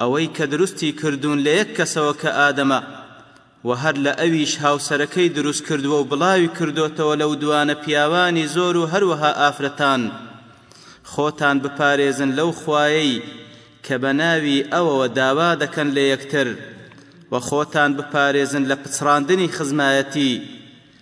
ئەوەی کە دروستی کردوون لە یەک کەسەوە کە ئادەمە و هەر لە ئەویش هاوسەرەکەی دروست کردووە و بڵاوی کردۆتەوە لەو دوانە پیاوانی زۆر و هەروەها ئافرەتان خۆتان بپارێزن لەو خوایەی کە بە ناوی ئەوەوە داوا دەکەن لە یەکتر و خۆتان بپارێزن لە پچڕاندنی خزمایەتی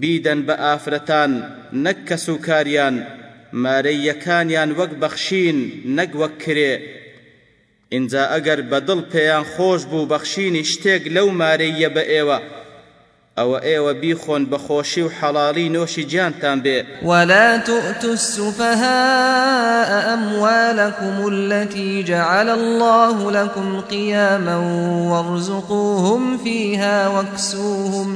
بیدەن بە ئافرەتان نەک کەس و کاریان، مارەی یەکانیان وەک بەخشین نەک وەک کرێ، ئینجا ئەگەر بە دڵ پێیان خۆش بوو بەخشینی شتێک لەو مارەییە بە ئێوە، ئەوە ئێوە بیخۆن بە خۆشی و حەڵاڵی نۆشی جانتان بێ. ولا تؤتوا السفهاء اموالکم التی جعل الله لکم قیاما وارزقوهم فیها واکسوهم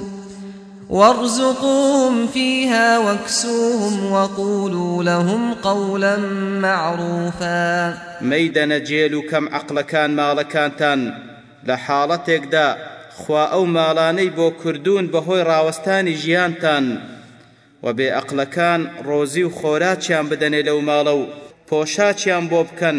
وارزقوهم فیها واکسوهم وقولو لهم قولا معروفا. مەیدەنە جێل و کەم عەقڵەکان ماڵەکانتان لە حاڵەتێکدا خوا ئەو ماڵانەی بۆ کردوون بە هۆی ڕاوەستانی ژیانتان و بێ ئەقڵەکان ڕۆزی و خۆراکیان بدەنێ لەو ماڵە و پۆشاکیان بۆ بکەن،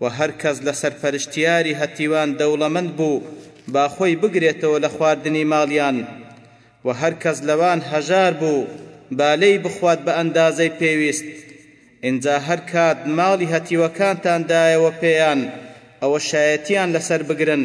و هەر کەس لە سەرپەرشتیاری هەتیوان دەوڵەمەند بوو با خۆی بگرێتەوە لە خواردنی ماڵیان و هەر کەس لەوان هەژار بوو با لێی بخوات بە ئەندازەی پێویست ئینجا هەر کات ماڵی هەتیوەکانتان دایەوە پێیان ئەوە شایەتیان لەسەر بگرن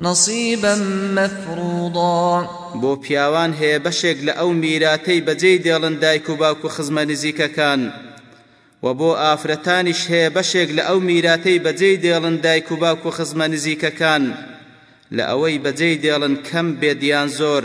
نصیبا مفروضا بۆ پیاوان هەیە بەشێک لە ئەو میراتەی بەجێی دێڵن دایک و باوک و خزمە نزیکەکان وە بۆ ئافرەتانیش هەیە بەشێک لە ئەو میراتەی بەجێی دێڵن دایک و باوک و خزمە نزیکەکان لە ئەوەی بەجێی دێڵن کەم بێت یان زۆر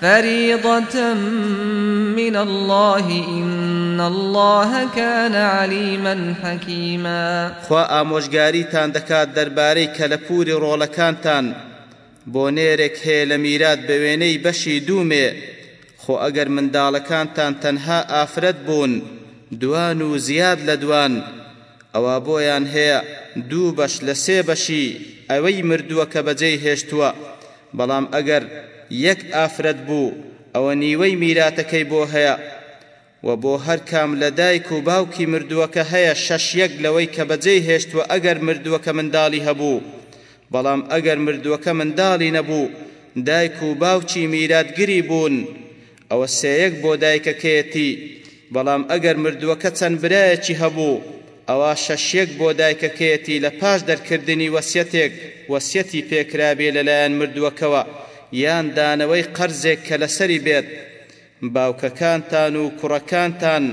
فریضە من اللە ان اللە کان علیما حکیما خوا ئامۆژگاریتان دەکات دەربارەی کەلەپوری ڕۆڵەکانتان بۆ نێرێک هەیە لە میرات بە وێنەی بەشی دوو مێ خۆ ئەگەر منداڵەکانتان تەنها ئافرەت بوون دوان و زیاد لە دوان ئەوا بۆیان هەیە دوو بەش لە سێ بەشی ئەوەی مردووەکە بەجێی هێشتووە بەڵام ئەگەر یەک ئافرەت بوو ئەوە نیوەی میراتەکەی بۆ هەیە وە بۆ هەر کام لە دایک و باوکی مردووەکە هەیە شەش یەک لەوەی کە بەجێی هێشتووە ئەگەر مردووەکە منداڵی هەبوو بەڵام ئەگەر مردووەکە منداڵی نەبوو دایک و باوکی میراتگری بوون ئەوە سێیەک بۆ دایکەکەیەتی، بەڵام ئەگەر مردووەکە چەند برایەکی هەبوو، ئەوا شەشیەک بۆ دایکەکەیەتی لە پاش دەرکردنی وەسیەتێک وەسیەتی پێکرابێ لەلایەن مردووەکەوە یان دانەوەی قەرزێک کە لەسەری بێت. باوکەکانتان و کوڕەکانتان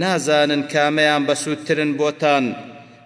نازانن کامەیان بەسوودترن بۆتان،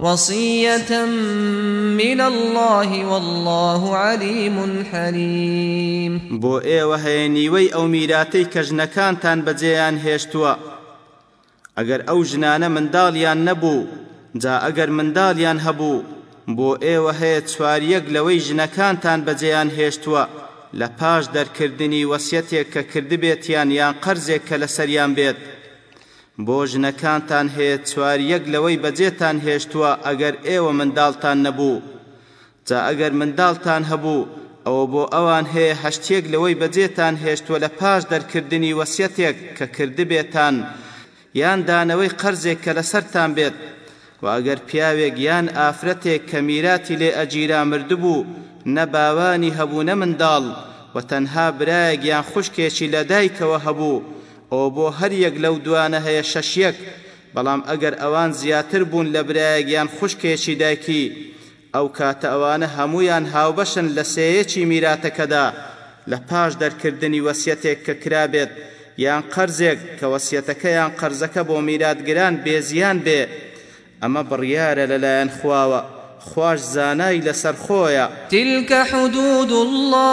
وصیة من اللە واللە علیم حلیم. بۆ ئێوە هەیە نیوەی ئەو میراتەی کە ژنەکانتان بەجێیان هێشتووە ئەگەر ئەو ژنانە منداڵیان نەبوو، جا ئەگەر منداڵیان هەبوو بۆ ئێوە هەیە چوار یەک لەوەی ژنەکانتان بەجێیان هێشتووە لە پاش دەرکردنی وەسیەتێک کە کردبێتیان یان قەرزێک کە لەسەریان بێت بۆ ژنەکانتان هەیە چوار یەک لەوەی بەجێتان هێشتووە ئەگەر ئێوە منداڵتان نەبوو جا ئەگەر منداڵتان هەبوو ئەوە بۆ ئەوان هەیە هەشت یەک لەوەی بەجێتان هێشتووە لە پاش دەرکردنی وەسیەتێک کە کردبێتان یان دانەوەی قەرزێک کە لەسەرتان بێت وە ئەگەر پیاوێک یان ئافرەتێک کە میراتی لێ ئەگیرا مردبوو نە باوانی هەبوو نە منداڵ وە تەنها برایەک یان خوشکێکی لە دایکەوە هەبوو ئەوە بۆ هەریەک لەو دوانە هەیە شەش یەک بەڵام ئەگەر ئەوان زیاتر بوون لە برایەک یان خوشکێکی دایکی ئەو کاتە ئەوانە هەموویان هاوبەشن لە سێیەکی میراتەکەدا لە پاش دەرکردنی وەسیەتێک کە کرابێت یان قەرزێک کە وەسیەتەکە یان قەرزەکە بۆ میراتگران بێ زیان بێ ئەمە بڕیارە لەلایەن خواوە خواش زانای لەسەر خۆیە. تلک حدود اللە.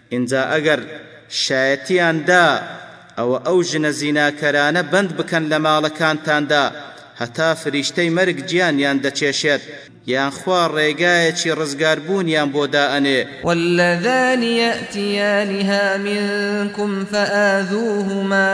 ئینجا ئەگەر شایەتیان دا ئەوە ئەو ژنە زیناکەرانە بەند بکەن لە ماڵەکانتاندا هەتا فریشتەی مەرگ گیانیان دەکێشێت، یان خوا ڕێگایەکی ڕزگار بوونیان بۆ دائەنێ. واللذان یاتیانها منکم فآذوهما.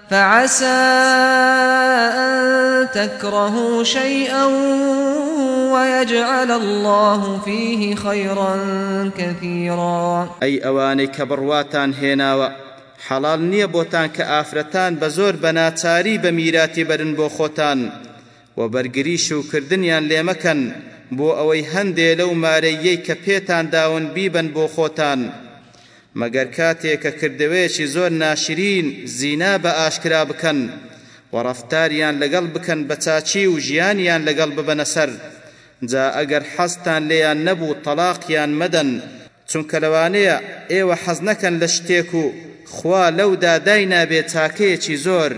فعسا ان تکرهوا شیئا ویجعل اللە فیه خیرا کثیرا. ئەی ئەوانەی کە بڕواتان هێناوە، حەڵال نییە بۆتان کە ئافرەتان بە زۆر بە ناچاری بە میراتی بەرن بۆ خۆتان، وە بەرگری شووکردنیان لێ مەکەن بۆ ئەوەی هەندێ لەو مارەییەی کە پێتان داون بیبەن بۆ خۆتان، مەگەر کاتێک کە کردەوەیەکی زۆر ناشرین زینا بە ئاشکرا بکەن و ڕەفتاریان لەگەڵ بکەن بە چاکی و ژیانیان لەگەڵ ببەنە سەر جا ئەگەر حەزتان لێیان نەبوو تەڵاقیان مەدەن چونکە لەوانەیە ئێوە حەز نەکەن لە شتێک و خوا لەودا داینابێ چاکەیەکی زۆر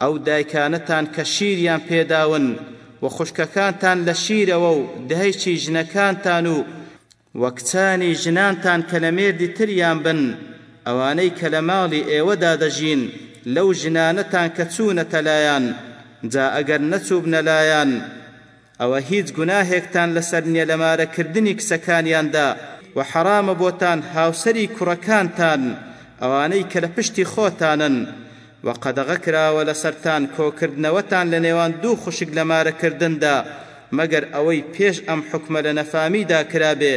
ئەو دایکانەتان کە شیریان پێداون و خوشکەکانتان لە شیرەوە و دایکی ژنەکانتان و و کچانی ژنانتان کە لە مێردی تریان بن، ئەوانەی کە لە ماڵی ئێوەدا دەژین لەو ژنانەتان کە چوونەتە لایان، جا ئەگەر نەچووبنە لایان، ئەوە هیچ گوناهێکتان لەسەر نییە لە مارەکردنی کچەکانیاندا، وە حەرامە بۆتان هاوسەری کوڕەکانتان ئەوانەی کە لە پشتی خۆتانن، وە قەدەغە کراوە لەسەرتان کۆکردنەوەتان لە نێوان دوو خوشک لە مارەکردندا، مەگەر ئەوەی پێش ئەم حوکمە لە نەفامیدا کرابێ،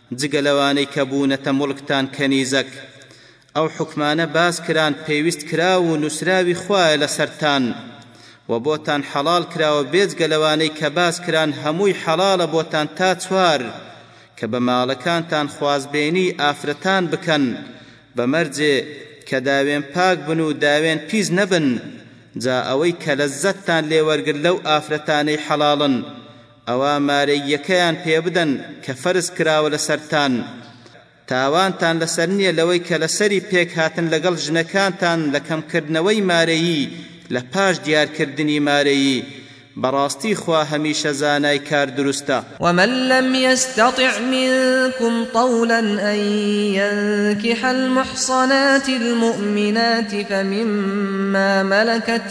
جگە لەوانەی کە بوونەتە موڵکتان کەنیزەک، ئەو حوکمانە باس کران پێویست کراو و نووسراوی خوایە لەسەرتان و بۆتان حەڵاڵ کراوە بێجگە لەوانەی کە باس کران هەمووی حەڵاڵە بۆتان تا چوار کە بە ماڵەکانتان خوازبێنیی ئافرەتان بکەن بە مەرجێ کە داوێن پاک بن و داوێن پیس نەبن جا ئەوەی کە لەززەتتان لێ وەرگرت لەو ئافرەتانەی حەڵاڵن ئەوا مارەییەکەیان پێ بدەن کە فەرز کراوە لەسەرتان، تاوانتان لەسەر نییە لەوەی کە لەسەری پێک هاتن لەگەڵ ژنەکانتان لە کەم کردنەوەی مارەیی لە پاش دیار کردنی مارەیی، بەڕاستی خوا هەمیشە زانای کار دروستە. ومن لم یستطع منکم طولا ان ینکح المحصنات المومنات فمما ملکت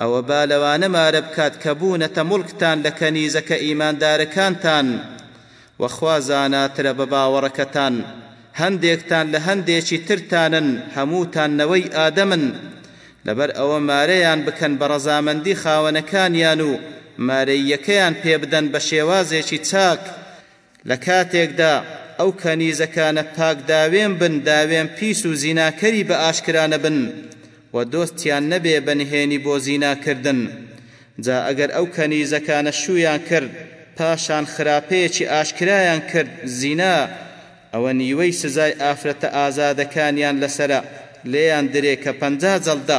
ئەوە با لەوانە مارە بکات کە بوونەتە موڵکتان لە کەنیزەکە ئیماندارەکانتان و خوا زاناترە بە باوەڕەکەتان هەندێکتان لە هەندێکی ترتانن هەمووتان نەوەی ئادەمن لەبەر ئەوە مارەیان بکەن بە ڕەزامەندی خاوەنەکانیان و مارەییەکەیان پێبدەن بە شێوازێکی چاک لە کاتێکدا ئەو کەنیزەکانە پاک داوێن بن داوێن پیس و زیناکەری بە ئاشکرا نەبن و دۆستیان نەبێ بە نهێنی بۆ زینا کردن جا ئەگەر ئەو کەنیزەکانە شوویان کرد پاشان خراپەیەکی ئاشکرایان کرد زینا ئەوە نیوەی سزای ئافرەتە ئازادەکانیان لەسەرە لێیان درێ کە پەنجا جەڵدە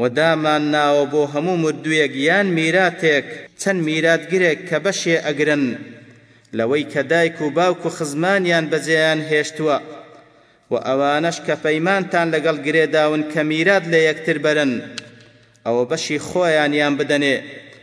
و دامان ناوە بۆ هەموو مردوویەک یان میراتێک چەند میراتگرێک کە بەشێ ئەگرن لەوەی کە دایک و باوک و خزمانیان بەجێیان هێشتووە و ئەوانەش کە پەیمانتان لەگەڵ گرێداون کە میرات لە یەکتر بەرن ئەوە بەشی خۆیانیان بدەنێ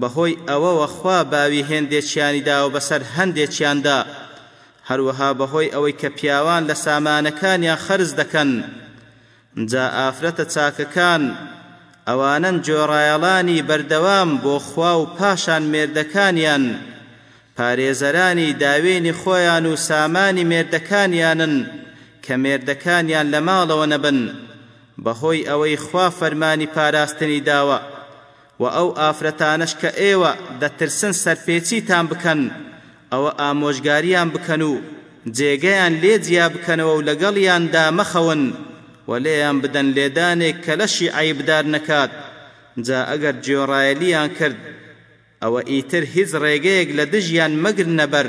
بەهۆی ئەوەوە خوا باوی هێندێکیانی داوە بەسەر هەندێکیاندا، هەروەها بەهۆی ئەوەی کە پیاوان لە سامانەکانیان خەرج دەکەن، جا ئافرەتە چاکەکان ئەوانەن گوێڕایەڵانی بەردەوام بۆ خوا و پاشان مێردەکانیان پارێزەرانی داوێنی خۆیان و سامانی مێردەکانیانن کە مێردەکانیان لە ماڵەوە نەبن بەهۆی ئەوەی خوا فەرمانی پاراستنی داوە وە ئەو ئافرەتانەش کە ئێوە دەترسن سەرپێچیتان بکەن ئەوە ئامۆژگاریان بکەن و جێگەیان لێ جیا بکەنەوە و لەگەڵیاندا مەخەون و لێیان بدەن لێدانێک کە لەشی عەیبدار نەکات جا ئەگەر گوێڕایەلیان کرد ئەوە ئیتر هیچ ڕێگەیەک لە دژیان مەگرنە بەر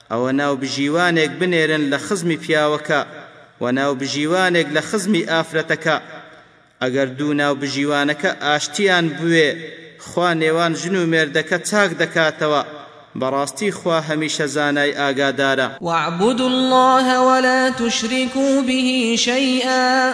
ئەوە ناوبژیوانێک بنێرن لە خزمی پیاوەکە و ناوبژیوانێک لە خزمی ئافرەتەکە ئەگەر دوو ناوبژیوانەکە ئاشتیان بوێ خوا نێوان ژن و مێردەکە چاک دەکاتەوە بەڕاستی خوا هەمیشە زانای ئاگادارە. وَاعْبُدُوا اللَّهَ وَلَا تُشْرِکُوا بِهِ شَیْئًا.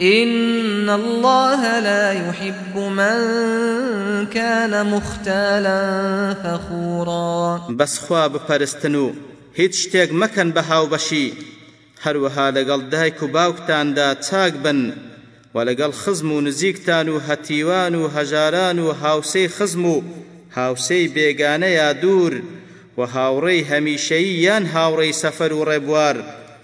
ان اللە لا یحب من کان مختالا فخورا. بەس خوا بپەرستن و هیچ شتێک مەکەن بە هاوبەشی، هەروەها لەگەڵ دایک و باوکتاندا چاک بن، وە لەگەڵ خزم و نزیکتان و هەتیوان و هەژاران و هاوسێی خزم و هاوسێی بێگانە یا دوور، وە هاوڕێی هەمیشەیی یان هاوڕێی سەفەر و ڕێبوار،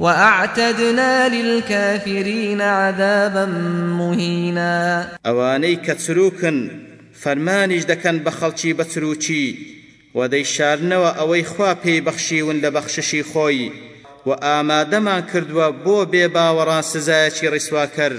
وأعتدنا للكافرین عذابا مهینا. ئەوانەی کە چروکن فەرمانیش دەکەن بە خەڵکی بە چروکی و دەیشارنەوە ئەوەی خوا پێی بەخشیون لە بەخششی خۆی و ئامادەمان کردوە بۆ بێ باوەڕان سزایەکی ڕیسواکەر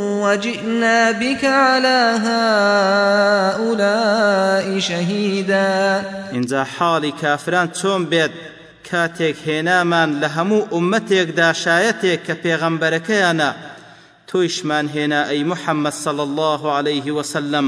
وجئنا بک علی هؤلاء شهیدا ئینجا حاڵی کافران چۆن بێت کاتێک هێنامان لە هەموو ئوممەتێکدا شایەتێک کە پێغەمبەرەکەیانە تۆیشمان هێنا ئەی محمد صلی اللە علیه وسلم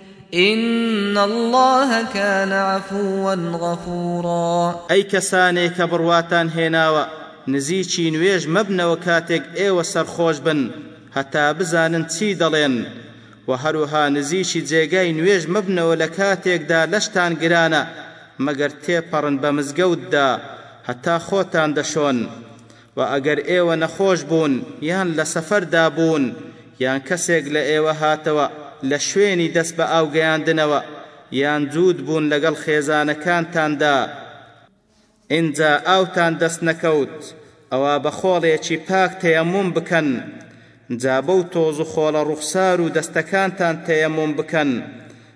ان اللە کان عفوا غفورا. ئەی کەسانێ کە بڕواتان هێناوە نزیکی نوێژ مەبنەوە کاتێک ئێوە سەرخۆش بن هەتا بزانن چی دەڵێن، وە هەروەها نزیکی جێگای نوێژ مەبنەوە لە کاتێکدا لەشتان گرانە مەگەر تێپەڕن بە مزگەوتدا هەتا خۆتان دەشۆن، وە ئەگەر ئێوە نەخۆش بوون یان لە سەفەردا بوون یان کەسێک لە ئێوە هاتەوە لە شوێنی دەست بە ئاو گەیاندنەوە یان جووت بوون لەگەڵ خێزانەکانتاندا ئینجا ئاوتان دەست نەکەوت ئەوا بە خۆڵێکی پاک تەیەموم بکەن جا بەو تۆز و خۆڵە ڕوخسار و دەستەکانتان تەیەموم بکەن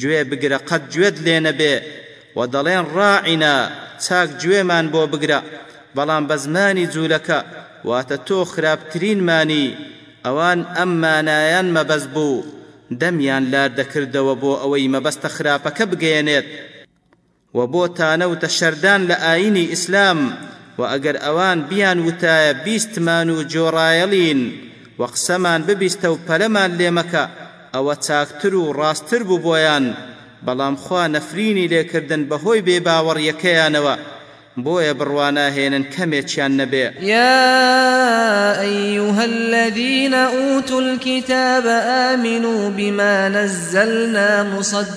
گوێ بگرە قەت گوێت لێ نەبێ و دەڵێن ڕاعینا چاک گوێمان بۆ بگرە بەڵام بە زمانی جوولەکە واتە تۆ خراپترینمانی ئەوان ئەم مانایان مەبەست بوو دەمیان لار دەکردەوە بۆ ئەوەی مەبەستە خراپەکە بگەیەنێت و بۆ تانە و تەشەردان لە ئاینی ئیسلام و ئەگەر ئەوان بیان وتایە بیستمان و جۆرایەلین و قسەمان ببیستە و پەلەمان لێ مەکە ئەوە چاکتر و ڕاستتر بوو بۆیان بەڵام خوا نەفرینی لێ کردن بە هۆی بێ باوەڕیەکەیانەوە بۆیە بڕواناهێنن کەمێکیان نەبێ. یا ایها الذین اوتوا الکتاب آمنوا بما نزلنا مصدقا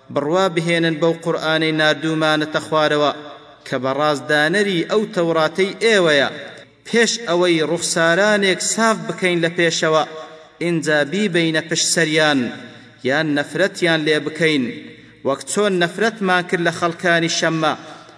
بڕوا بهێنن بەو قورئانەی ناردوومانەتە خوارەوە کە بەڕاست دانەری ئەو تەوراتەی ئێوەیە، پێش ئەوەی ڕوخسارانێک ساف بکەین لە پێشەوە ئینجا بیبەینە پشت سەریان یان نەفرەتیان لێ بکەین وەک چۆن نەفرەتمان کرد لە خەڵکانی شەممە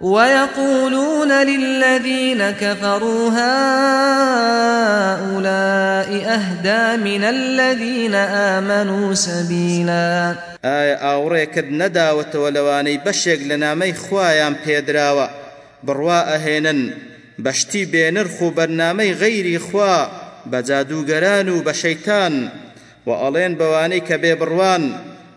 ویقولون للذین کفروا هؤلاء اهدی من الذین آمنوا سبیلا ئایا ئاوڕێکت نەداوەتەوە لەوانەی بەشێک لە نامەی خوایان پێدراوە بڕوا ئەهێنن بە شتی بێنرخ و بەرنامەی غەیری خوا بە جادووگەران و بە شەیتان وە ئەڵێن بەوانەی کە بێبڕوان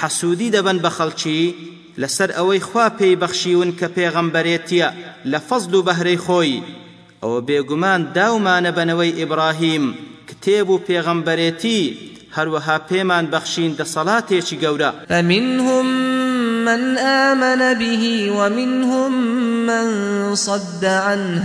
حەسوودی دەبەن بە خەڵکی لەسەر ئەوەی خوا پێی بەخشیون کە پێغەمبەرێتیە لە فەزل و بەهرەی خۆی، ئەوە بێگومان داو مانە بە نەوەی ئیبڕاهیم کتێب و پێغەمبەرێتی، هەروەها پێمان بەخشین دەسەڵاتێکی گەورە. فمنهم من آمن به ومنهم من صد عنه.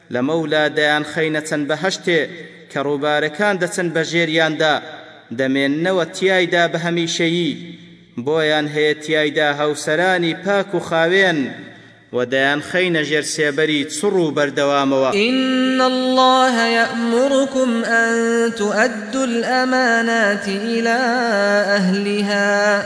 لەمەولا دەیانخەینە چەند بەهەشتێ کە ڕووبارەکان دەچن بەژێریاندا، دەمێننەوە تیایدا بە هەمیشەیی، بۆیان هەیە تیایدا هەوسەرانی پاک و خاوێن، وە دەیانخەینە ژێر سێبەری چڕ و بەردەوامەوە. ان اللە یامرکم ان تؤدوا الامانات الی اهلها.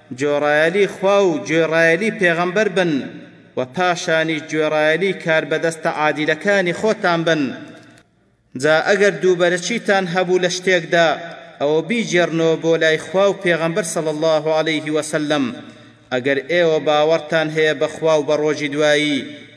گوێڕایەلی خوا و گوێڕایەلی پێغەمبەر بن و پاشانیش گوێڕایەلی کاربەدەستە عادیلەکانی خۆتان بن، جا ئەگەر دووبەرەکیتان هەبوو لە شتێکدا ئەوە بیگێڕنەوە بۆ لای خوا و پێغەمبەر صلی اللە علیه وسلم، ئەگەر ئێوە باوەڕتان هەیە بە خوا و بە ڕۆژی دوایی،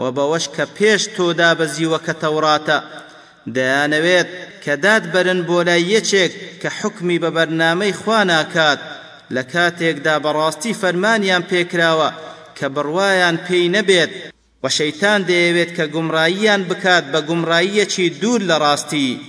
وە بەوەش کە پێش تۆ دابەزیوە کە تەوراتە، دەیانەوێت کە دات بەرن بۆ لای یەکێک کە حوکمی بە بەرنامەی خوا ناکات لە کاتێکدا بەڕاستی فەرمانیان پێکراوە کە بڕوایان پێی نەبێت، وە شەیتان دەیەوێت کە گومڕاییان بکات بە گومڕاییەکی دوور لە ڕاستی.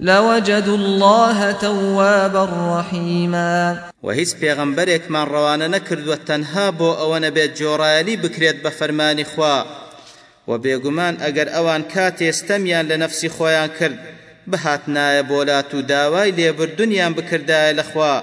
لوجدوا اللە توابا رحیما. وە هیچ پێغەمبەرێکمان ڕەوانە نەکردووە تەنها بۆ ئەوە نەبێت جۆڕایەلی بکرێت بە فەرمانی خوا، وە بێگومان ئەگەر ئەوان کاتێ ستەمیان لە نەفسی خۆیان کرد بهاتنایە بۆلات و داوای لێبوردنیان بکردایە لە خوا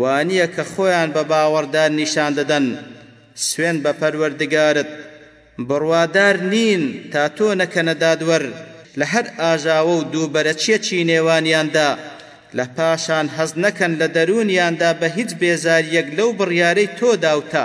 وانیە کە خۆیان بە باوەڕدار نیشان دەدەن سوێند بە پەروەردگارت بڕوادار نین تا تۆ نەکەنە دادوەر لە هەر ئاژاوە و دووبەرەکیەکی نێوانیاندا لە پاشان هەست نەکەن لە دەروونیاندا بە هیچ بێزاریەک لەو بڕیارەی تۆ داوتە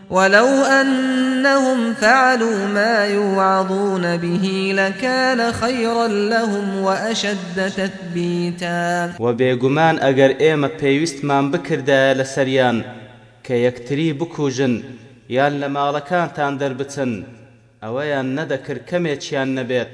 ولو انهم فعلوا ما یوعظون به لکان خیرا لهم واشد تثبیتا. وە بێگومان ئەگەر ئێمە پێویستمان بکردایە لەسەریان کە یەکتری بکوژن یان لە ماڵەکانتان دەربچن ئەوەیان نەدەکرد کەمێکیان نەبێت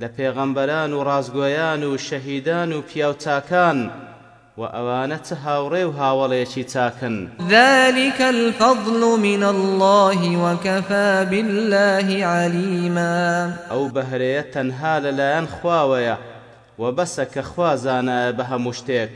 لە پێغەمبەران و ڕاستگۆیان و شەهیدان و پیاو چاکان، وە ئەوانە چ هاوڕێ و هاوەڵێکی چاکن. ذلک الفضل من اللە وکفی باللە علیما. ئەو بەهرەیە تەنها لەلایەن خواوەیە، وە بەسە کە خوا زانایە بە هەموو شتێک.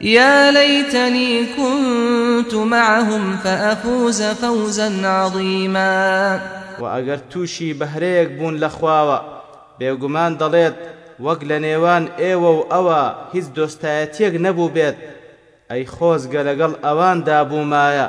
یا لیتنی کنت معهم فافوز فوزا عظیما. وە ئەگەر تووشی بەهرەیەک بوون لە خواوە، بێگومان دەڵێت، وەک لە نێوان ئێوە و ئەوا هیچ دۆستایەتیەک نەبووبێت، ئەی خۆزگە لەگەڵ ئەواندا بوومایە،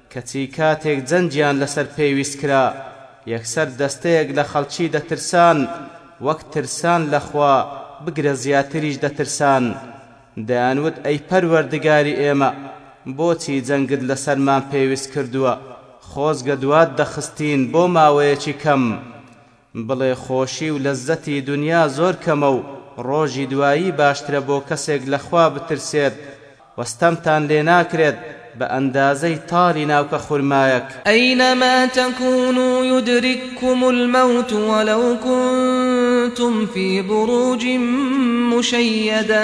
کەچی کاتێک جەنگیان لەسەر پێویست کرا، یەکسەر دەستەیەک لە خەڵکی دەترسان، وەک ترسان لە خوا، بگرە زیاتریش دەترسان. دەیانوت ئەی پەروەردگاری ئێمە، بۆچی جەنگت لەسەرمان پێویست کردووە، خۆزگە دوات دەخستین بۆ ماوەیەکی کەم؟ بڵێ خۆشی و لەزەتی دونیا زۆر کەمە و ڕۆژی دوایی باشترە بۆ کەسێک لە خوا بترسێت و ستەمتان لێ ناکرێت بە ئەندازەی تاڵی ناوکە خورمایەک. اينما تکونو یدرککم الموت ولو کنتم فی بروج مشیدە.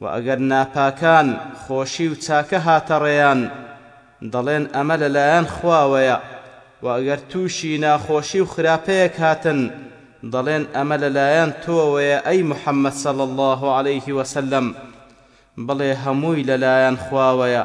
وە ئەگەر ناپاکان خۆشی و چاکە هاتە ڕێیان دەڵێن ئەمە لە لایەن خواوەیە، وە ئەگەر تووشی ناخۆشی و خراپەیەک هاتن دەڵێن ئەمە لە لایەن تۆوەیە ئەی محمد صلی اللە علیه وسلم بڵێ هەمووی لە لایەن خواوەیە،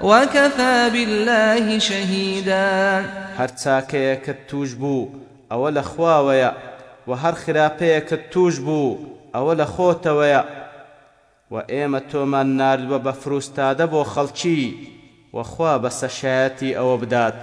وکفی باللە شهیدا. هەر چاکەیەکت توش بوو ئەوە لە خواوەیە وە هەر خراپەیەکت توش بوو ئەوە لە خۆتەوەیە وە ئێمە تۆمان ناردوە بە فروستادە بۆ خەڵکی وە خوا بەسە شایەتی ئەوە بدات.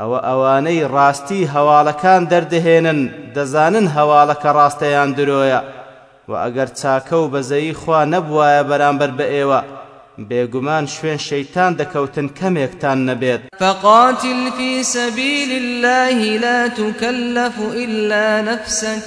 ئەوە ئەوانەی ڕاستی هەواڵەکان دەردەهێنن دەزانن هەواڵەکە ڕاستە یان درۆیە، وە ئەگەر چاکە و بەزەیی خوا نەبوایە بەرامبەر بە ئێوە بێگومان شوێن شەیتان دەکەوتن کەمێکتان نەبێت. فقاتل فی سبیل اللە لا تکلف الا نفسک.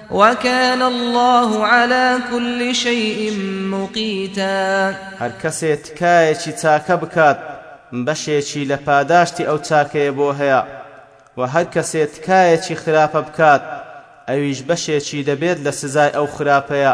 وکان اللە علی کل شیء مقیتا. هەر کەسێ تکایەکی چاکە بکات بەشێکی لە پاداشتی ئەو چاکەیە بۆ هەیە، وە هەر کەسێ تکایەکی خراپە بکات ئەویش بەشێکی دەبێت لە سزای ئەو خراپەیە.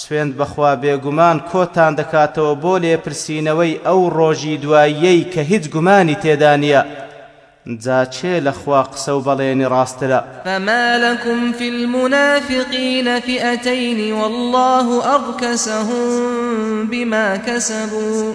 سوێند بەخوا بێگومان کۆتان دەکاتەوە بۆ لێپرسینەوەی ئەو ڕۆژی دواییەی کە هیچ گومانی تێدا نیە جا چێ لە خوا قسە و بەڵێنی ڕاستترە. فما لکم فی المنافقین فیئتین واللە ارکسهم بما کسبوا.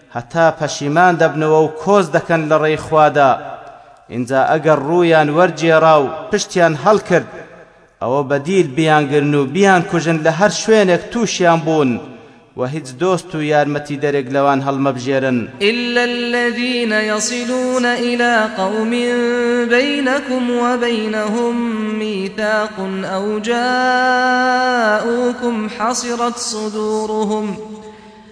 هەتا پەشیمان دەبنەوە و کۆز دەکەن لە ڕێی خوادا، ئینجا ئەگەر ڕوویان وەرگێڕا و پشتیان هەڵکرد، ئەوە بە دیل بیانگرن و بیانکوژن لە هەر شوێنێک تووشیان بوون، وە هیچ دۆست و یارمەتیدەرێک لەوان هەڵمەبژێرن. إلا الذین یصلون إلی قوم بینکم وبینهم میثاق أو جاءوکم حصرت صدورهم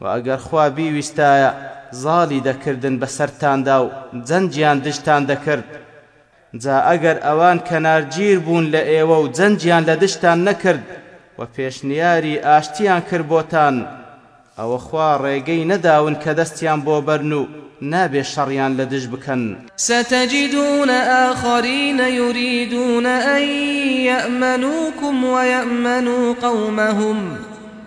وە ئەگەر خوا بیویستایە زاڵی دەکردن بەسەرتاندا و جەنگیان دژتان دەکرد، جا ئەگەر ئەوان کەنارگیر بوون لە ئێوە و جەنگیان لە دژتان نەکرد و پێشنیاری ئاشتیان کرد بۆتان، ئەوە خوا ڕێگەی نەداون کە دەستیان بۆ بەرن و نابێ شەڕیان لە دژ بکەن. ستجدون آخرین یریدون ان یامنوکم و یامنوا قومهم.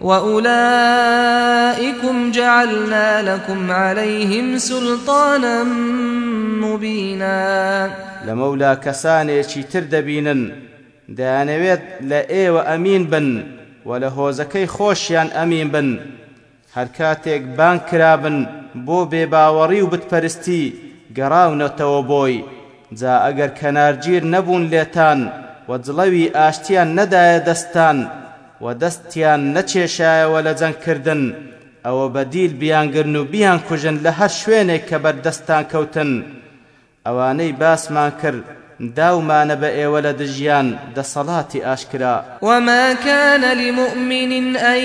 وأولئکم جعلنا لکم علیهم سلطانا مبینا لەمەولا کەسانێکی تر دەبینن دەیانەوێت لە ئێوە ئەمین بن و لە هۆزەکەی خۆشیان ئەمین بن هەرکاتێک بانگ کرابن بۆ بێباوەڕی و بتپەرستی گەڕاونەتەوە بۆی جا ئەگەر کەنارگیر نەبوون لێتان و جڵەوی ئاشتیان نەدایە دەستتان و دەستیان نەکێشایەوە لە جەنگ کردن، ئەوە بە دیل بیانگرن و بیانکوژن لە هەر شوێنێک کە بەر دەستتان کەوتن. ئەوانەی باسمان کرد داومانە بە ئێوە لە دژیان دەسەڵاتی ئاشکرا. وما کان لمومن ان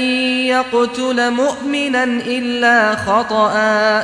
یقتل مومنا الا خطا.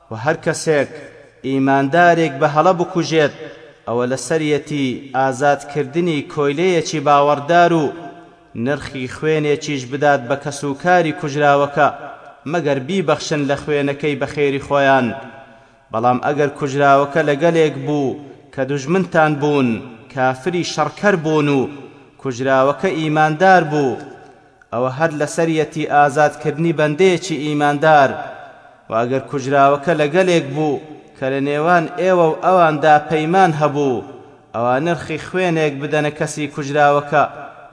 وە هەر کەسێک ئیماندارێک بە هەڵە بکوژێت ئەوە لەسەریەتی ئازاد کردنی کۆیلەیەکی باوەڕدار و نرخی خوێنێکیش بدات بە کەس و کاری کوژراوەکە مەگەر بیبەخشن لە خوێنەکەی بە خێری خۆیان بەڵام ئەگەر کوژراوەکە لەگەلێک بوو کە دوژمنتان بوون کافری شەڕکەر بوون و کوژراوەکە ئیماندار بوو ئەوە هەر لەسەریەتی ئازاد کردنی بەندەیەکی ئیماندار، وە ئەگەر کوژراوەکە لەگەلێک بوو کە لە نێوان ئێوە و ئەواندا پەیمان هەبوو، ئەوا نرخی خوێنێک بدەنە کەسی کوژراوەکە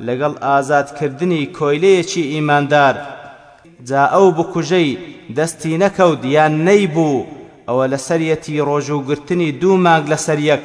لەگەڵ ئازاد کردنی کۆیلەیەکی ئیماندار، جا ئەو بکوژەی دەستی نەکەوت یان نەیبوو ئەوە لەسەریەتی ڕۆژوو گرتنی دوو مانگ لەسەریەک،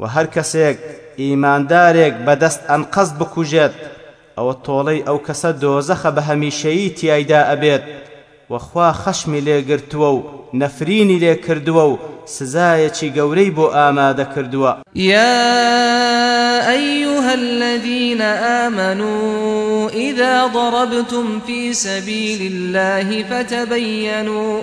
وە هەر کەسێک ئیماندارێک بە دەست ئەنقەست بکوژێت ئەوە تۆڵەی ئەو کەسە دۆزەخە بە هەمیشەیی تیایدا ئەبێت وە خوا خەشمی لێ گرتووە و نەفرینی لێ کردووە و سزایەکی گەورەی بۆ ئامادە کردووە. یا ایها الذین آمنوا اذا ضربتم فی سبیل الله فتبینوا.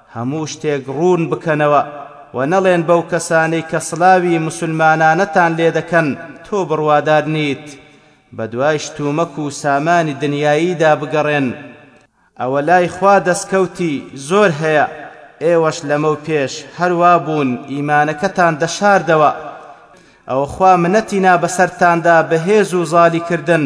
هەموو شتێک ڕوون بکەنەوە و نەڵێن بەو کەسانەی کە سڵاوی موسلمانانەتان لێ دەکەن تۆ بڕوادار نیت، بەدوای شتومەک و سامانی دنیاییدا بگەڕێن، ئەوە لای خوا دەستکەوتی زۆر هەیە، ئێوەش لەمەو پێش هەر وا بوون ئیمانەکەتان دەشاردەوە، ئەوە خوا منەتی نا بەسەرتاندا بە هێز و زاڵی کردن،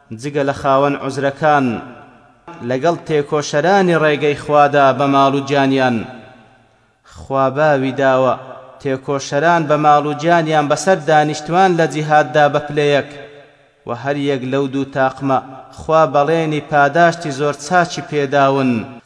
جگە لە خاوەن عوزرەکان لەگەڵ تێکۆشەرانی ڕێگەی خوادا بە ماڵ و گیانیان خوا باوی داوە، تێکۆشەران بە ماڵ و گیانیان بەسەر دانیشتوان لە جیهاددا بە پلەیەک و هەریەک لەو دوو تاقمە خوا بەڵێنی پاداشتی زۆر چاکی پێداون،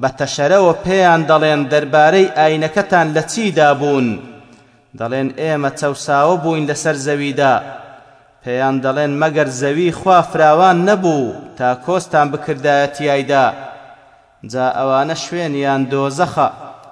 بە تەشەرەوە پێیان دەڵێن دەربارەی ئاینەکەتان لە چیدا بوون؟ دەڵێن ئێمە چەوساوە بووین لەسەر زەویدا. پێیان دەڵێن مەگەر زەوی خوا فراوان نەبوو تا کۆستان بکردایە تیایدا؟ جا ئەوانە شوێنیان دۆزەخە،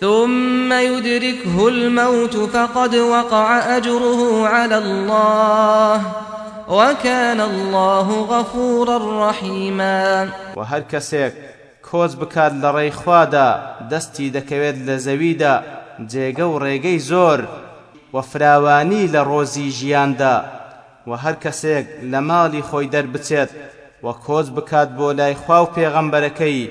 ثم یدرکه الموت فقد وقع اجره علی اللە وکان اللە غفورا رحیما. وە هەر کەسێک کۆچ بکات لە ڕێی خوادا دەستی دەکەوێت لە زەویدا جێگە و ڕێگەی زۆر و فراوانی لە ڕۆزی ژیاندا، وە هەر کەسێک لە ماڵی خۆی دەربچێت و کۆچ بکات بۆ لای خوا و پێغەمبەرەکەی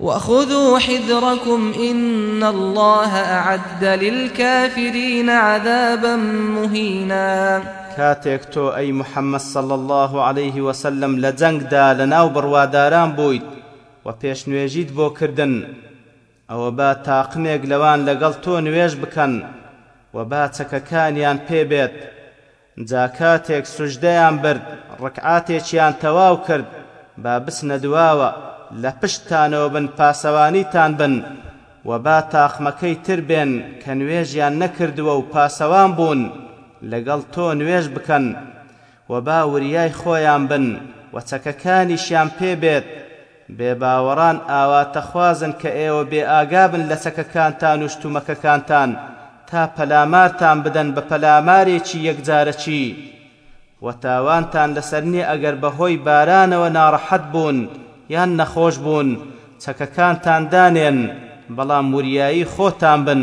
وخذوا حذرکم ان اللە اعد للکافرین عذابا مهینا کاتێک تۆ ئەی محمد صلی اللە علیه وسلم لە جەنگدا لەناو بڕواداران بوویت و پێشنوێژیت بۆ کردن، ئەوە با تاقمێک لەوان لەگەڵ تۆ نوێژ بکەن و با چەکەکانیان پێ بێت، جا کاتێک سوجدەیان برد ڕکعاتێکیان تەواو کرد با بچنە دواوە لە پشتتانەوە بن پاسەوانیتان بن وە با تاقمەکەی تر بێن کە نوێژیان نەکردووە و پاسەوان بوون لەگەڵ تۆ نوێژ بکەن وە با وریای خۆیان بن وە چەکەکانیشیان پێ بێت بێ باوەڕان ئاواتە خوازن کە ئێوە بێ ئاگابن لە چەکەکانتان و شتومەکەکانتان تا پەلامارتان بدەن بە پەلامارێکی یەکجارەکی و تاوانتان لەسەر نیە ئەگەر بە هۆی بارانەوە ناڕەحەت بوون یان نەخۆش بوون چەکەکانتان دانێن بەڵام وریایی خۆتان بن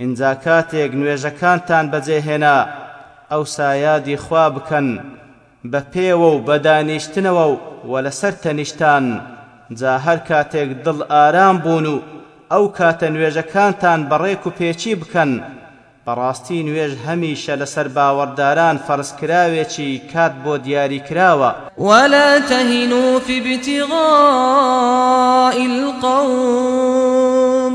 ئینجا کاتێک نوێژەکانتان بەجێ هێنا ئەوسا یادی خوا بکەن بە پێوە و بە دانیشتنەوە و لە سەر تەنیشتان، جا هەر کاتێک دڵ ئارام بوون و ئەو کاتە نوێژەکانتان بە ڕێک و پێکی بکەن، بەڕاستی نوێژ هەمیشە لە سەر باوەڕداران فەرز کراوێکی کات بۆ دیاری کراوە. ولا تهنوا فی ابتغاء القوم.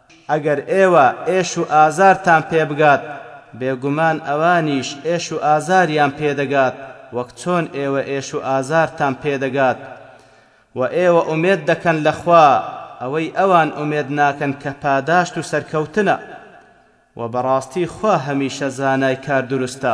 ئەگەر ئێوە ئێش و ئازارتان پێ بگات، بێگومان ئەوانیش ئێش و ئازاریان پێ دەگات، وەک چۆن ئێوە ئێش و ئازارتان پێ دەگات. وە ئێوە ئومێد دەکەن لە خوا ئەوەی ئەوان ئومێد ناکەن کە پاداشت و سەرکەوتنە. وە بەڕاستی خوا هەمیشە زانای کار دروستە.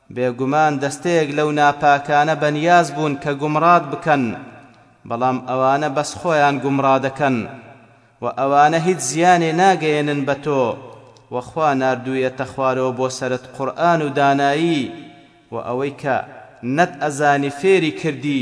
بێگومان دەستەیەک لەو ناپاکانە بەنیاز بوون کە گومڕات بکەن، بەڵام ئەوانە بەس خۆیان گومڕا دەکەن، وە ئەوانە هیچ زیانێ ناگەیەنن بە تۆ، وە خوا ناردوویەتە خوارەوە بۆ سەرت قورئان و دانایی، وە ئەوەی کە نەت ئەزانی فێری کردی،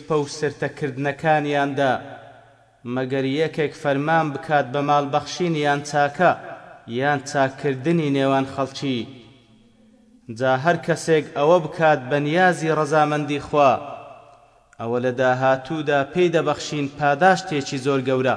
شپە و سرتە کردنەکانیاندا، مەگەر یەکێک فەرمان بکات بە ماڵ بەخشین یان چاکە یان چاک کردنی نێوان خەڵکی، جا هەر کەسێک ئەوە بکات بە نیازی ڕەزامەندی خوا، ئەوە لە داهاتوودا پێی دەبەخشین پاداشتێکی زۆر گەورە.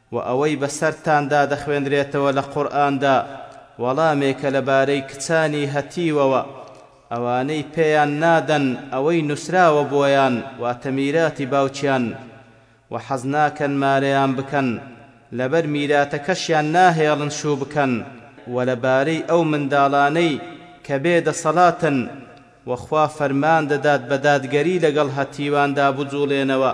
وە ئەوەی بەسەرتاندا دەخوێنرێتەوە لە قورئاندا وەڵامێکە لەبارەی کچانی هەتیوەوە، ئەوانەی پێیان نادەن ئەوەی نوسراوە بۆیان واتە میراتی باوکیان، وە حەزناکەن مارەیان بکەن لەبەر میراتەکەشیان ناهێڵن شوو بکەن، وە لەبارەی ئەو منداڵانەی کە بێ دەسەڵاتن وە خوا فەرمان دەدات بە دادگەری لەگەڵ هەتیواندا بجوڵێنەوە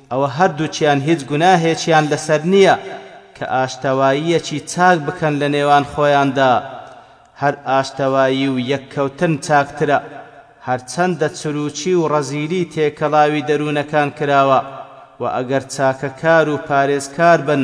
ئەوە هەردووکیان هیچ گوناهێکیان لەسەر نییە کە ئاشتەواییەکی چاک بکەن لە نێوان خۆیاندا، هەر ئاشتەوایی و یەککەوتن چاکترە، هەرچەندە چرووکی و ڕەزیلی تێکەڵاوی دەروونەکان کراوە و ئەگەر چاکەکار و پارێزکار بن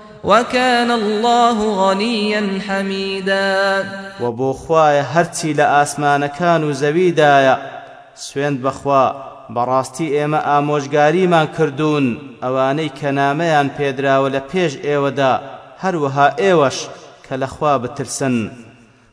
وکان اللە غنیا حمیدا. وە بۆ خوایە هەرچی لە ئاسمانەکان و زەویدایە، سوێند بەخوا بەڕاستی ئێمە ئامۆژگاریمان کردوون ئەوانەی کە نامەیان پێدراوە لە پێش ئێوەدا، هەروەها ئێوەش کە لە خوا بترسن.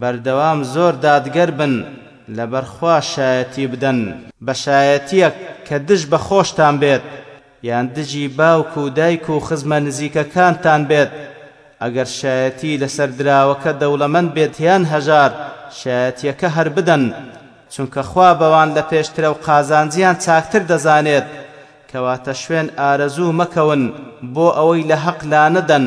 بەردەوام زۆر دادگەر بن لەبەر خوا شایەتی بدەن بە شایەتیەک کە دژ بە خۆشتان بێت یان دژی باوک و دایک و خزمە نزیکەکانتان بێت ئەگەر شایەتی لەسەر دراوەکە دەوڵەمەند بێت یان هەژار شایەتیەکە هەر بدەن چونکە خوا بەوان لە پێشترە و قازانجیان چاکتر دەزانێت کەواتە شوێن ئارەزوو مەکەون بۆ ئەوەی لە هەق لانەدەن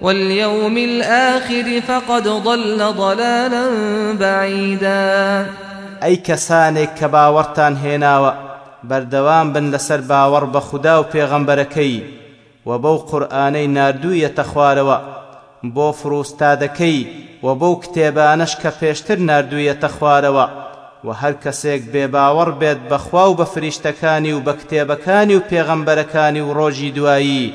واليوم الآخر فقد ضل ضلالا بعیدا. ئەی کەسانێک کە باوەڕتان هێناوە بەردەوام بن لەسەر باوەڕ بە خودا و پێغەمبەرەکەی و بەو قورئانەی ناردوویەتە خوارەوە بۆ فروستادەکەی و بەو کتێبانەش کە پێشتر ناردوویەتە خوارەوە وە هەر کەسێک بێ باوەڕ بێت بە خوا و بە فریشتەکانی و بە کتێبەکانی و پێغەمبەرەکانی و ڕۆژی دوایی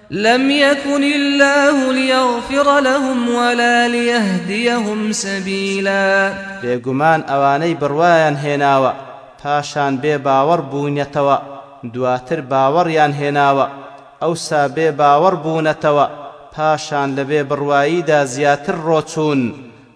لم یکن اللە لیغفر لهم ولا لیهدیهم سبیلا بێگومان ئەوانەی بڕوایان هێناوە پاشان بێ باوەڕ بوونەتەوە دواتر باوەڕیان هێناوە ئەوسا بێ باوەڕ بوونەتەوە پاشان لە بێ بڕواییدا زیاتر ڕۆچوون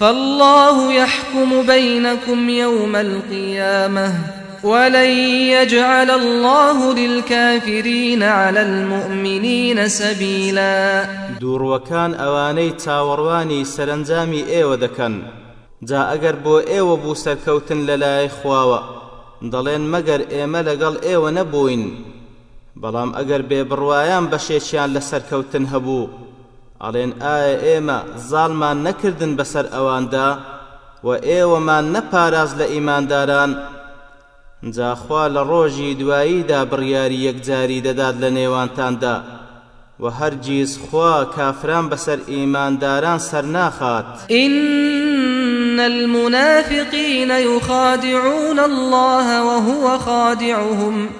فاللە یحکم بینکم یوم القیامە ولن یجعل اللە للکافرین علی المومنین سبیلا. دووڕووەکان ئەوانەی چاوەڕوانی سەرەنجامی ئێوە دەکەن، جا ئەگەر بۆ ئێوە بوو سەرکەوتن لەلایەی خواوە، دەڵێن مەگەر ئێمە لەگەڵ ئێوە نەبووین؟ بەڵام ئەگەر بێبڕوایان بەشێکیان لە سەرکەوتن هەبوو، ئەڵێن ئایا ئێمە زاڵمان نەکردن بەسەر ئەواندا و ئێوەمان نەپاراست لە ئیمانداران؟ جا خوا لە ڕۆژی دواییدا بڕیاری یەکجاری دەدات لە نێوانتاندا و هەرگیز خوا کافران بەسەر ئیمانداران سەرناخات. ان المنافقین یخادعون اللە وهو خادعهم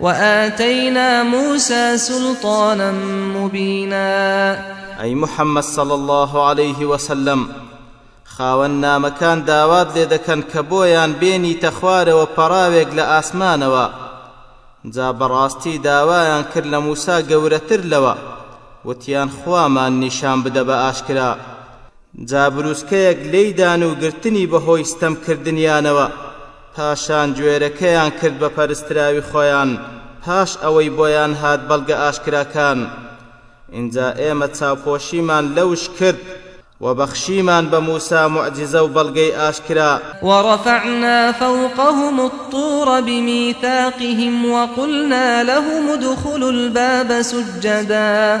وآتینا موسی سلطانا مبینا. ئەی محمد صلی اللە علیه وسلم خاوەن نامەکان داوات لێ دەکەن کە بۆیان بێنیتە خوارەوە پەڕاوێک لە ئاسمانەوە جا بەڕاستی داوایان کرد لە موسا گەورەتر لەوە وتیان خوامان نیشان بدە بە ئاشکرا جا بروسکەیەک لێی دان و گرتنی بە هۆی ستەم کردنیانەوە، پاشان گوێرەکەیان کرد بە پەرستراوی خۆیان پاش ئەوەی بۆیان هات بەڵگە ئاشکراکان، ئینجا ئێمە چاوپۆشیمان لەوش کرد و بەخشیمان بە موسا موعجیزە و بەڵگەی ئاشکرا. ورفعنا فوقهم الطور بمیثاقهم وقلنا لهم ادخلوا الباب سجدا.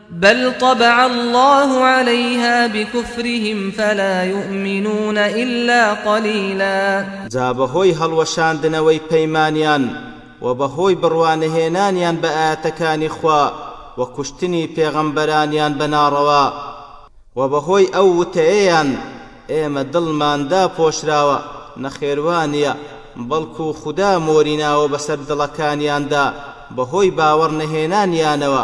بل طبع اللە علیها بکفرهم فلا یومنون الا قلیلا جا بەهۆی هەڵوەشاندنەوەی پەیمانیان و بەهۆی بڕوانەهێنانیان بە ئایەتەکانی خوا و کوشتنی پێغەمبەرانیان بە ناڕەوا و بەهۆی ئەو وتەیەیان ئێمە دڵمان داپۆشراوە، نەخێر وانیە، بەڵکو خودا مۆری ناوە بەسەر دڵەکانیاندا بەهۆی باوەڕنەهێنانیانەوە،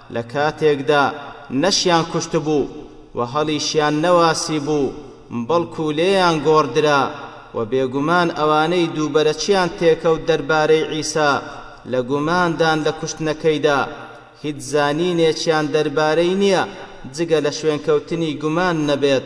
لە کاتێکدا نەشیان کوشتبوو و هەڵیشیان نەواسیبوو، بەڵکو لێیان گۆڕدرا، وە بێگومان ئەوانەی دووبەرەکیان تێکەوت دەربارەی عیسا لە گوماندان لە کوشتنەکەیدا، هیچ زانینێکیان دەربارەی نییە جگە لە شوێنکەوتنی گومان نەبێت،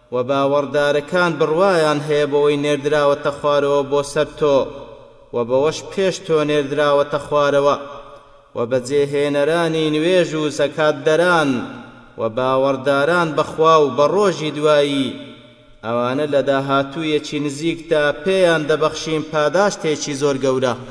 وە باوەڕدارەکان بڕوایان هەیە بەوەی نێردراوەتە خوارەوە بۆ سەر تۆ وە بەوەش پێش تۆ نێردراوەتە خوارەوە وە بەجێهێنەرانی نوێژ و زەکات دەران وە باوەڕداران بە خوا و بە ڕۆژی دوایی ئەوانە لە داهاتوویەکی نزیکدا پێیان دەبەخشین پاداشتێکی زۆر گەورە.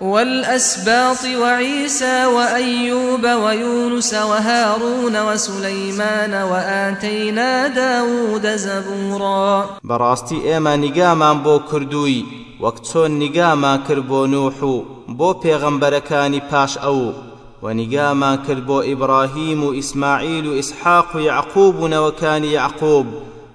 والاسباط وعیسی وایوب ویونس وهارون وسلیمان واتینا داود زبورا. بەڕاستی ئێمە نیگامان بۆ کردووی وەک چۆن نیگامان کرد بۆ نوح و بۆ پێغەمبەرەکانی پاش ئەو و نیگامان کرد بۆ ئیبڕاهیم و ئیسماعیل و ئیسحاق و یەعقوب و نەوەکانی یەعقوب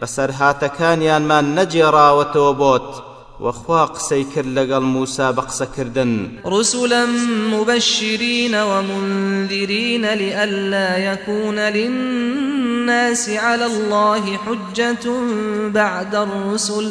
بەسەرهاتەکانیانمان نەگێڕاوەتەوە بۆت، وە خوا قسەی کرد لەگەڵ موسا بە قسەکردن. رسلا مبشرین ومنذرین لئلا یکون للناس علی اللە حجە بعد الرسل،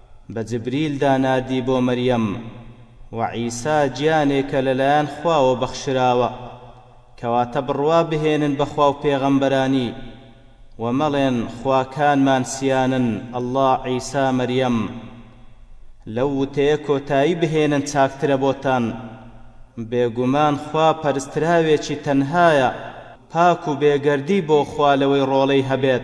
بە جبریل دا ناردی بۆ مەریەم، وە عیسا گیانێکە لە لایەن خواوە بەخشراوە، کەواتە بڕوا بهێنن بە خواو پێغەمبەرانی، وە مەڵێن خواکانمان سیانن اللە عیسا مەریەم، لەو وتەیە کۆتایی بهێنن چاکترە بۆتان، بێگومان خوا پەرستراوێکی تەنهایە پاک و بێگەردی بۆ خوا لەوەی ڕۆڵەی هەبێت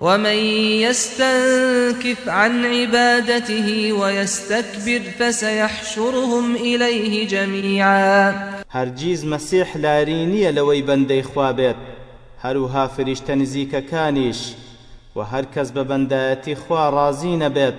ومن یستنکف عن عبادته ویستکبر فسیحشرهم الیه جمیعا. هەرگیز مەسیح لاری نییە لەوەی بەندەی خوا بێت، هەروها فریشتە نزیکەکانیش، وە هەرکەس بە بەندایەتی خوا ڕازی نەبێت،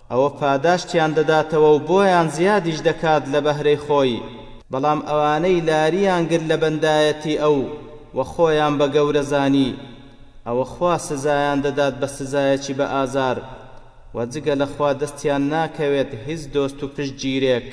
ئەوە پاداشتیان دەداتەوە و بۆیان زیادیش دەکات لە بەهرەی خۆی، بەڵام ئەوانەی لاریان گرت لە بەندایەتی ئەو و خۆیان بە گەورە زانی، ئەوە خوا سزایان دەدات بە سزایەکی بە ئازار، وە جگە لە خوا دەستیان ناکەوێت هیچ دۆست و پشتگیرێک.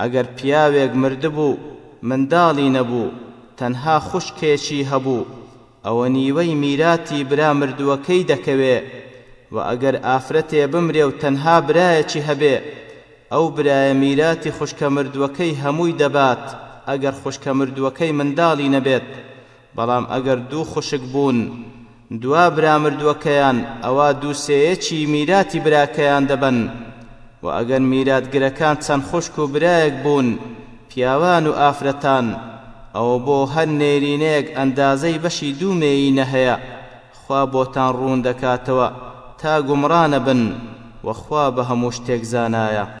ئەگەر پیاوێک مردبوو منداڵی نەبوو تەنها خوشکێکی هەبوو ئەوە نیوەی میراتی برا مردووەکەی دەکەوێ وە ئەگەر ئافرەتێ بمرێ و تەنها برایەکی هەبێ ئەو برایە میراتی خوشکە مردووەکەی هەمووی دەبات ئەگەر خوشکە مردووەکەی منداڵی نەبێت بەڵام ئەگەر دوو خوشک بوون دوا برا مردووەکەیان ئەوا دوو سێیەکی میراتی براکەیان دەبەن، وە ئەگەر میراتگرەکان چەند خوشک و برایەک بوون پیاوان و ئافرەتان ئەوە بۆ هەر نێرینەیەک ئەندازەی بەشی دوو مێیینە هەیە خوا بۆتان ڕوون دەکاتەوە تا گومڕا نەبن وە خوا بە هەموو شتێک زانایە.